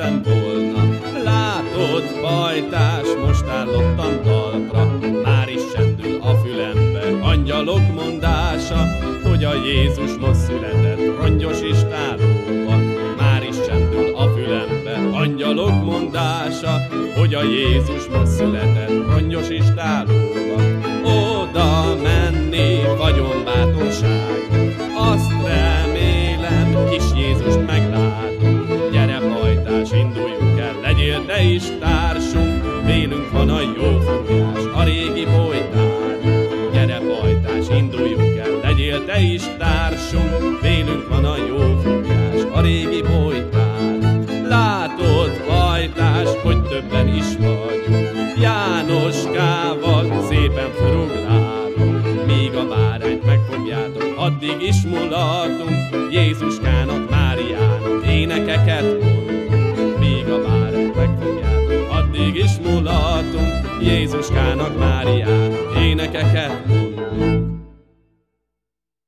lettem volna. Látod, pajtás, most állottam talpra, már is csendül a fülembe angyalok mondása, hogy a Jézus ma született rongyos istálóba. Már is csendül a fülembe angyalok mondása, hogy a Jézus ma született rongyos istálóba. Is társunk, vélünk van a jó fogás, a régi bolytár. Gyere hajtás, induljunk el, legyél te is társunk, vélünk van a jó fogás, a régi bolytár. Látod hajtás, hogy többen is vagyunk, Jánoskával szépen foruglálunk, míg a bárányt megfogjátok, addig is mulatunk, Jézuskának, Máriának énekeket Jézuskának, Máriának énekeket mondunk.